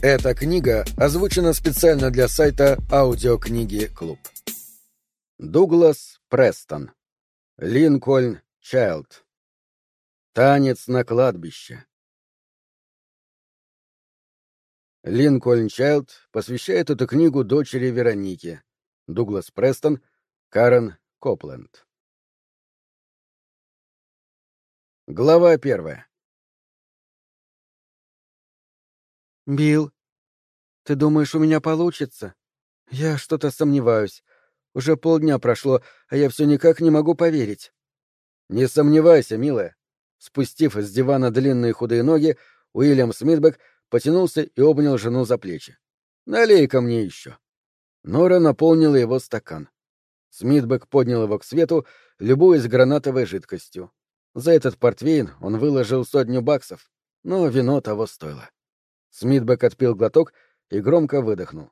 Эта книга озвучена специально для сайта Аудиокниги Клуб. Дуглас Престон. Линкольн Чайлд. Танец на кладбище. Линкольн Чайлд посвящает эту книгу дочери Веронике. Дуглас Престон, Карен Копленд. Глава первая. Билл, ты думаешь, у меня получится? Я что-то сомневаюсь. Уже полдня прошло, а я все никак не могу поверить. Не сомневайся, милая. Спустив с дивана длинные худые ноги, Уильям Смитбек потянулся и обнял жену за плечи. налей ко мне еще. Нора наполнила его стакан. Смитбек поднял его к свету, любуясь гранатовой жидкостью. За этот портвейн он выложил сотню баксов, но вино того стоило. Смитбек отпил глоток и громко выдохнул.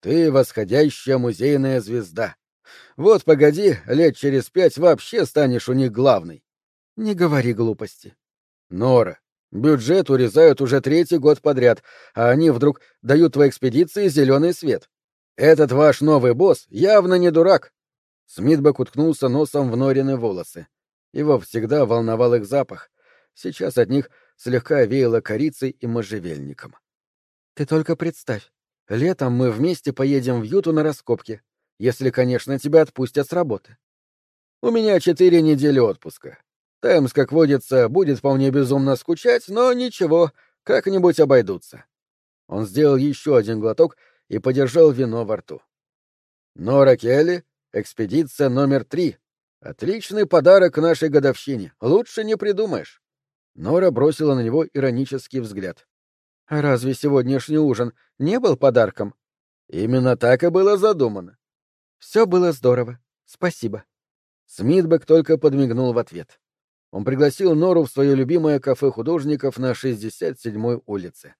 «Ты восходящая музейная звезда. Вот погоди, лет через пять вообще станешь у них главной». «Не говори глупости». «Нора, бюджет урезают уже третий год подряд, а они вдруг дают твоей экспедиции зеленый свет. Этот ваш новый босс явно не дурак». Смитбек уткнулся носом в Норины волосы. Его всегда волновал их запах. Сейчас от них слегка веяло корицей и можжевельником. «Ты только представь, летом мы вместе поедем в Юту на раскопки, если, конечно, тебя отпустят с работы». «У меня четыре недели отпуска. Таймс, как водится, будет по мне безумно скучать, но ничего, как-нибудь обойдутся». Он сделал еще один глоток и подержал вино во рту. «Нора Келли, экспедиция номер три. Отличный подарок нашей годовщине. Лучше не придумаешь. Нора бросила на него иронический взгляд. «А разве сегодняшний ужин не был подарком?» «Именно так и было задумано». «Все было здорово. Спасибо». Смитбек только подмигнул в ответ. Он пригласил Нору в свое любимое кафе художников на 67-й улице.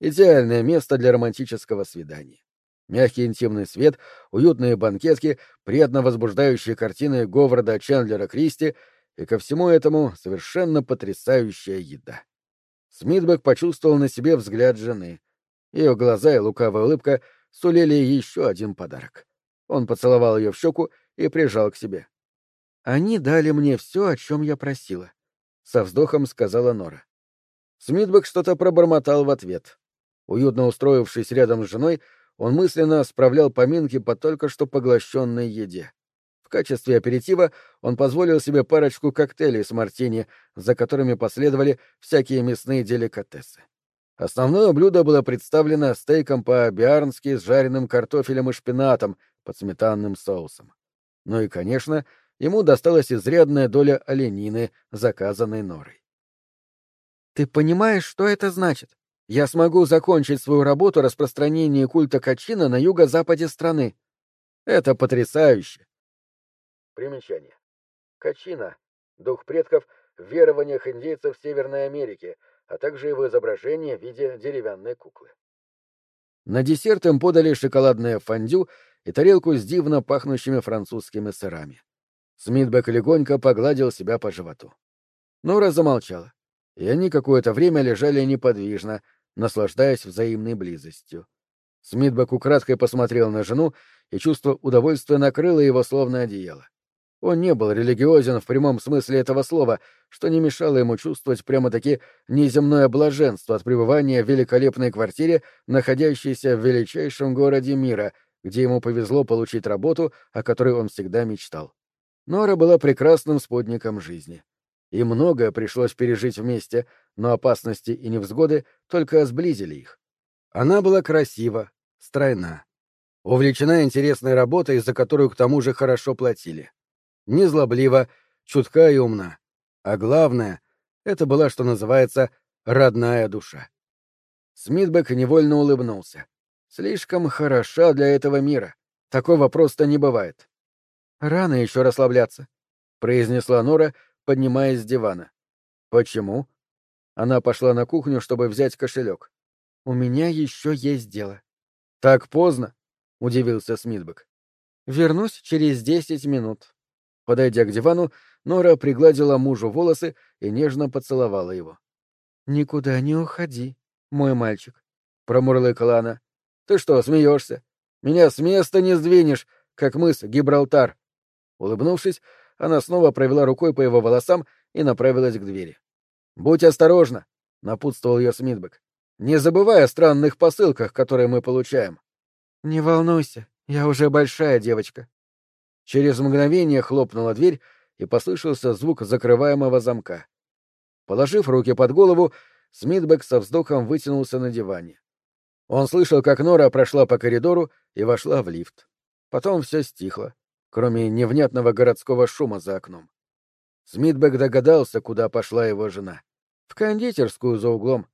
Идеальное место для романтического свидания. Мягкий интимный свет, уютные банкетки, приятно возбуждающие картины Говарда Чендлера Кристи и ко всему этому совершенно потрясающая еда. Смитбек почувствовал на себе взгляд жены. Ее глаза и лукавая улыбка сулили еще один подарок. Он поцеловал ее в щеку и прижал к себе. «Они дали мне все, о чем я просила», — со вздохом сказала Нора. Смитбек что-то пробормотал в ответ. Уютно устроившись рядом с женой, он мысленно справлял поминки по только что поглощенной еде качестве аперитива он позволил себе парочку коктейлей с мартини, за которыми последовали всякие мясные деликатесы. Основное блюдо было представлено стейком по-биарнски с жареным картофелем и шпинатом под сметанным соусом. Ну и, конечно, ему досталась изрядная доля оленины, заказанной норой. «Ты понимаешь, что это значит? Я смогу закончить свою работу распространения культа Качина на юго-западе страны. Это потрясающе. Примечание. Качина — дух предков в верованиях индейцев Северной Америки, а также его изображение в виде деревянной куклы. На десерт им подали шоколадное фондю и тарелку с дивно пахнущими французскими сырами. Смитбек легонько погладил себя по животу. Нора замолчала, и они какое-то время лежали неподвижно, наслаждаясь взаимной близостью. Смитбек украдкой посмотрел на жену, и чувство удовольствия накрыло его словно одеяло. Он не был религиозен в прямом смысле этого слова, что не мешало ему чувствовать прямо-таки неземное блаженство от пребывания в великолепной квартире, находящейся в величайшем городе мира, где ему повезло получить работу, о которой он всегда мечтал. Нора была прекрасным спутником жизни. И многое пришлось пережить вместе, но опасности и невзгоды только сблизили их. Она была красива, стройна, увлечена интересной работой, за которую к тому же хорошо платили незлоблива, чутка и умна. А главное, это была, что называется, родная душа. Смитбек невольно улыбнулся. Слишком хороша для этого мира. Такого просто не бывает. Рано еще расслабляться, произнесла Нора, поднимаясь с дивана. Почему? Она пошла на кухню, чтобы взять кошелек. У меня еще есть дело. Так поздно? удивился Смитбек. Вернусь через десять минут. Подойдя к дивану, Нора пригладила мужу волосы и нежно поцеловала его. «Никуда не уходи, мой мальчик. промурлыкала она. Ты что, смеешься? Меня с места не сдвинешь, как мыс Гибралтар. Улыбнувшись, она снова провела рукой по его волосам и направилась к двери. Будь осторожна, напутствовал ее Смитбек. Не забывай о странных посылках, которые мы получаем. Не волнуйся, я уже большая девочка. Через мгновение хлопнула дверь, и послышался звук закрываемого замка. Положив руки под голову, Смитбек со вздохом вытянулся на диване. Он слышал, как Нора прошла по коридору и вошла в лифт. Потом все стихло, кроме невнятного городского шума за окном. Смитбек догадался, куда пошла его жена. В кондитерскую за углом.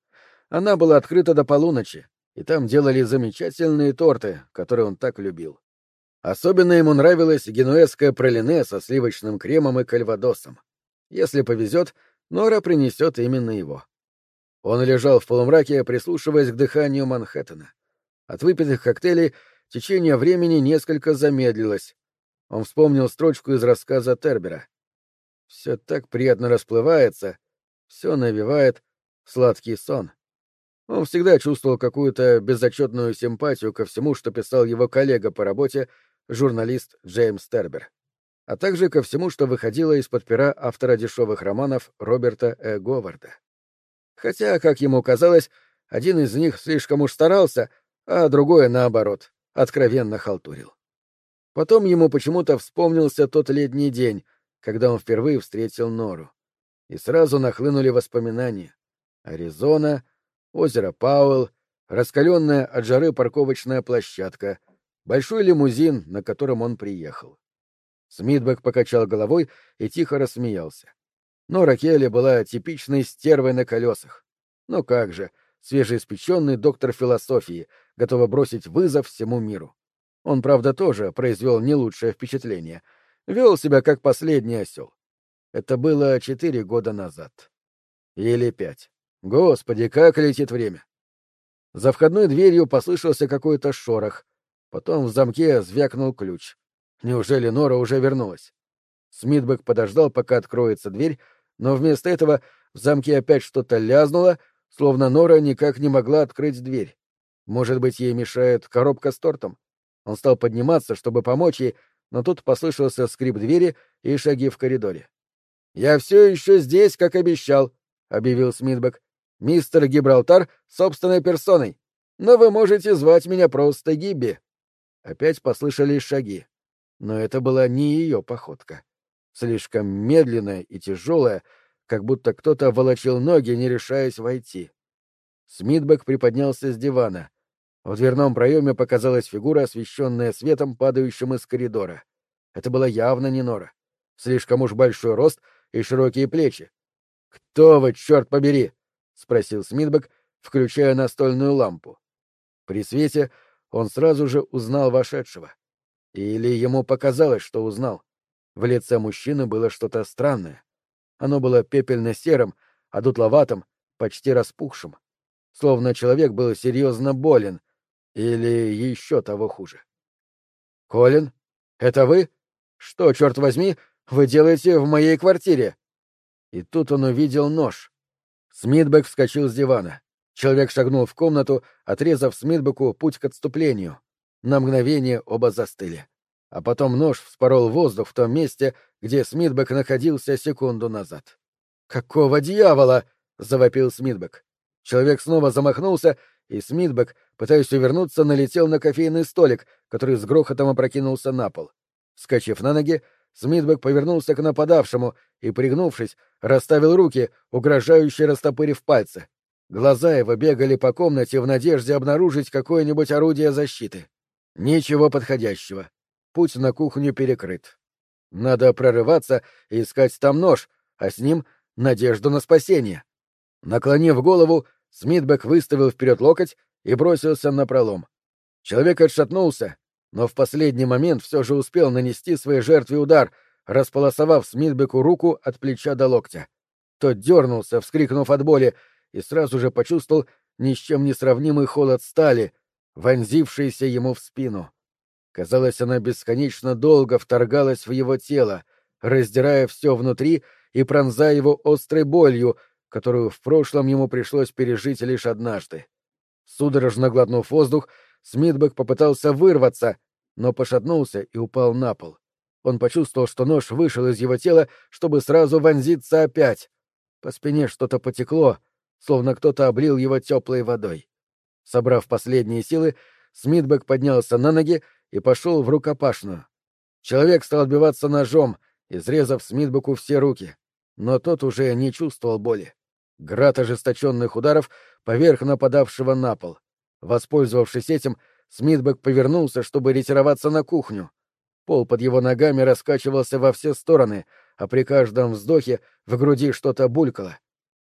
Она была открыта до полуночи, и там делали замечательные торты, которые он так любил. Особенно ему нравилось генуэзское пролине со сливочным кремом и кальвадосом. Если повезет, Нора принесет именно его. Он лежал в полумраке, прислушиваясь к дыханию Манхэттена. От выпитых коктейлей течение времени несколько замедлилось. Он вспомнил строчку из рассказа Тербера. «Все так приятно расплывается, все навевает сладкий сон». Он всегда чувствовал какую-то безотчетную симпатию ко всему, что писал его коллега по работе, журналист Джеймс Тербер, а также ко всему, что выходило из-под пера автора дешевых романов Роберта Э. Говарда. Хотя, как ему казалось, один из них слишком уж старался, а другой, наоборот, откровенно халтурил. Потом ему почему-то вспомнился тот летний день, когда он впервые встретил Нору. И сразу нахлынули воспоминания. Аризона, озеро Пауэлл, раскаленная от жары парковочная площадка, большой лимузин, на котором он приехал. Смитбек покачал головой и тихо рассмеялся. Но Ракели была типичной стервой на колесах. Ну как же, свежеиспеченный доктор философии, готова бросить вызов всему миру. Он, правда, тоже произвел не лучшее впечатление. Вел себя как последний осел. Это было четыре года назад. Или пять. Господи, как летит время! За входной дверью послышался какой-то шорох. Потом в замке звякнул ключ. Неужели Нора уже вернулась? Смитбек подождал, пока откроется дверь, но вместо этого в замке опять что-то лязнуло, словно Нора никак не могла открыть дверь. Может быть, ей мешает коробка с тортом? Он стал подниматься, чтобы помочь ей, но тут послышался скрип двери и шаги в коридоре. «Я все еще здесь, как обещал», — объявил Смитбек. «Мистер Гибралтар собственной персоной, но вы можете звать меня просто Гибби». Опять послышались шаги. Но это была не ее походка. Слишком медленная и тяжелая, как будто кто-то волочил ноги, не решаясь войти. Смитбек приподнялся с дивана. В дверном проеме показалась фигура, освещенная светом, падающим из коридора. Это была явно не Нора. Слишком уж большой рост и широкие плечи. «Кто вы, черт побери?» — спросил Смитбек, включая настольную лампу. При свете он сразу же узнал вошедшего. Или ему показалось, что узнал. В лице мужчины было что-то странное. Оно было пепельно-серым, а дутловатым, почти распухшим. Словно человек был серьезно болен, или еще того хуже. «Колин, это вы? Что, черт возьми, вы делаете в моей квартире?» И тут он увидел нож. Смитбек вскочил с дивана. Человек шагнул в комнату, отрезав Смитбеку путь к отступлению. На мгновение оба застыли. А потом нож вспорол воздух в том месте, где Смитбек находился секунду назад. «Какого дьявола!» — завопил Смитбек. Человек снова замахнулся, и Смитбек, пытаясь увернуться, налетел на кофейный столик, который с грохотом опрокинулся на пол. Вскочив на ноги, Смитбек повернулся к нападавшему и, пригнувшись, расставил руки, угрожающе растопырив пальцы. Глаза его бегали по комнате в надежде обнаружить какое-нибудь орудие защиты. Ничего подходящего. Путь на кухню перекрыт. Надо прорываться и искать там нож, а с ним — надежду на спасение. Наклонив голову, Смитбек выставил вперед локоть и бросился на пролом. Человек отшатнулся, но в последний момент все же успел нанести своей жертве удар, располосовав Смитбеку руку от плеча до локтя. Тот дернулся, вскрикнув от боли, и сразу же почувствовал ни с чем не сравнимый холод стали, вонзившийся ему в спину. Казалось, она бесконечно долго вторгалась в его тело, раздирая все внутри и пронзая его острой болью, которую в прошлом ему пришлось пережить лишь однажды. Судорожно глотнув воздух, Смитбек попытался вырваться, но пошатнулся и упал на пол. Он почувствовал, что нож вышел из его тела, чтобы сразу вонзиться опять. По спине что-то потекло, словно кто-то облил его теплой водой. Собрав последние силы, Смитбек поднялся на ноги и пошел в рукопашную. Человек стал отбиваться ножом, изрезав Смитбеку все руки. Но тот уже не чувствовал боли. Град ожесточенных ударов поверх нападавшего на пол. Воспользовавшись этим, Смитбек повернулся, чтобы ретироваться на кухню. Пол под его ногами раскачивался во все стороны, а при каждом вздохе в груди что-то булькало.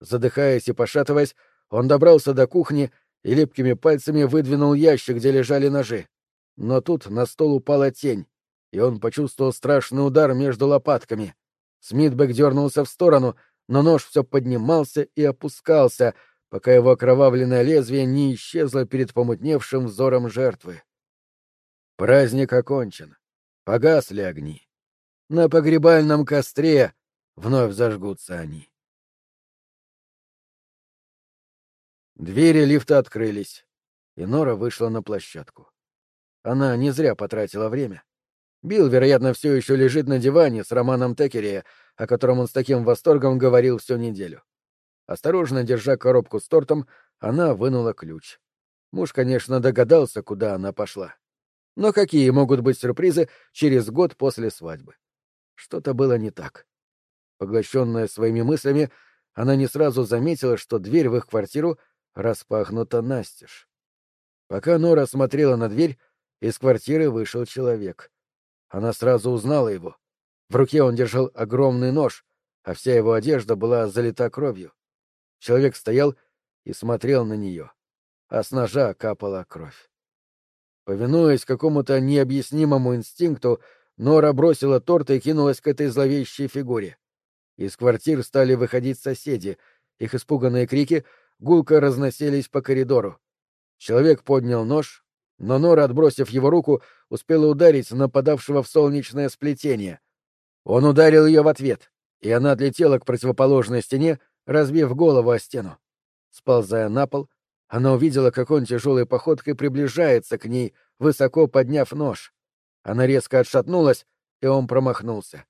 Задыхаясь и пошатываясь, он добрался до кухни и липкими пальцами выдвинул ящик, где лежали ножи. Но тут на стол упала тень, и он почувствовал страшный удар между лопатками. Смитбек дернулся в сторону, но нож все поднимался и опускался, пока его окровавленное лезвие не исчезло перед помутневшим взором жертвы. Праздник окончен. Погасли огни. На погребальном костре вновь зажгутся они. Двери лифта открылись, и Нора вышла на площадку. Она не зря потратила время. Билл, вероятно, все еще лежит на диване с Романом Текерия, о котором он с таким восторгом говорил всю неделю. Осторожно держа коробку с тортом, она вынула ключ. Муж, конечно, догадался, куда она пошла. Но какие могут быть сюрпризы через год после свадьбы? Что-то было не так. Поглощенная своими мыслями, она не сразу заметила, что дверь в их квартиру распахнута настежь. Пока Нора смотрела на дверь, из квартиры вышел человек. Она сразу узнала его. В руке он держал огромный нож, а вся его одежда была залита кровью. Человек стоял и смотрел на нее, а с ножа капала кровь. Повинуясь какому-то необъяснимому инстинкту, Нора бросила торт и кинулась к этой зловещей фигуре. Из квартир стали выходить соседи, их испуганные крики гулко разносились по коридору. Человек поднял нож, но Нора, отбросив его руку, успела ударить нападавшего в солнечное сплетение. Он ударил ее в ответ, и она отлетела к противоположной стене, разбив голову о стену. Сползая на пол, она увидела, как он тяжелой походкой приближается к ней, высоко подняв нож. Она резко отшатнулась, и он промахнулся.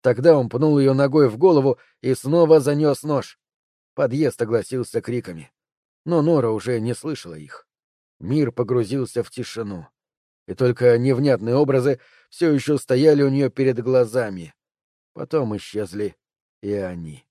Тогда он пнул ее ногой в голову и снова занес нож. Подъезд огласился криками. Но Нора уже не слышала их. Мир погрузился в тишину. И только невнятные образы все еще стояли у нее перед глазами. Потом исчезли и они.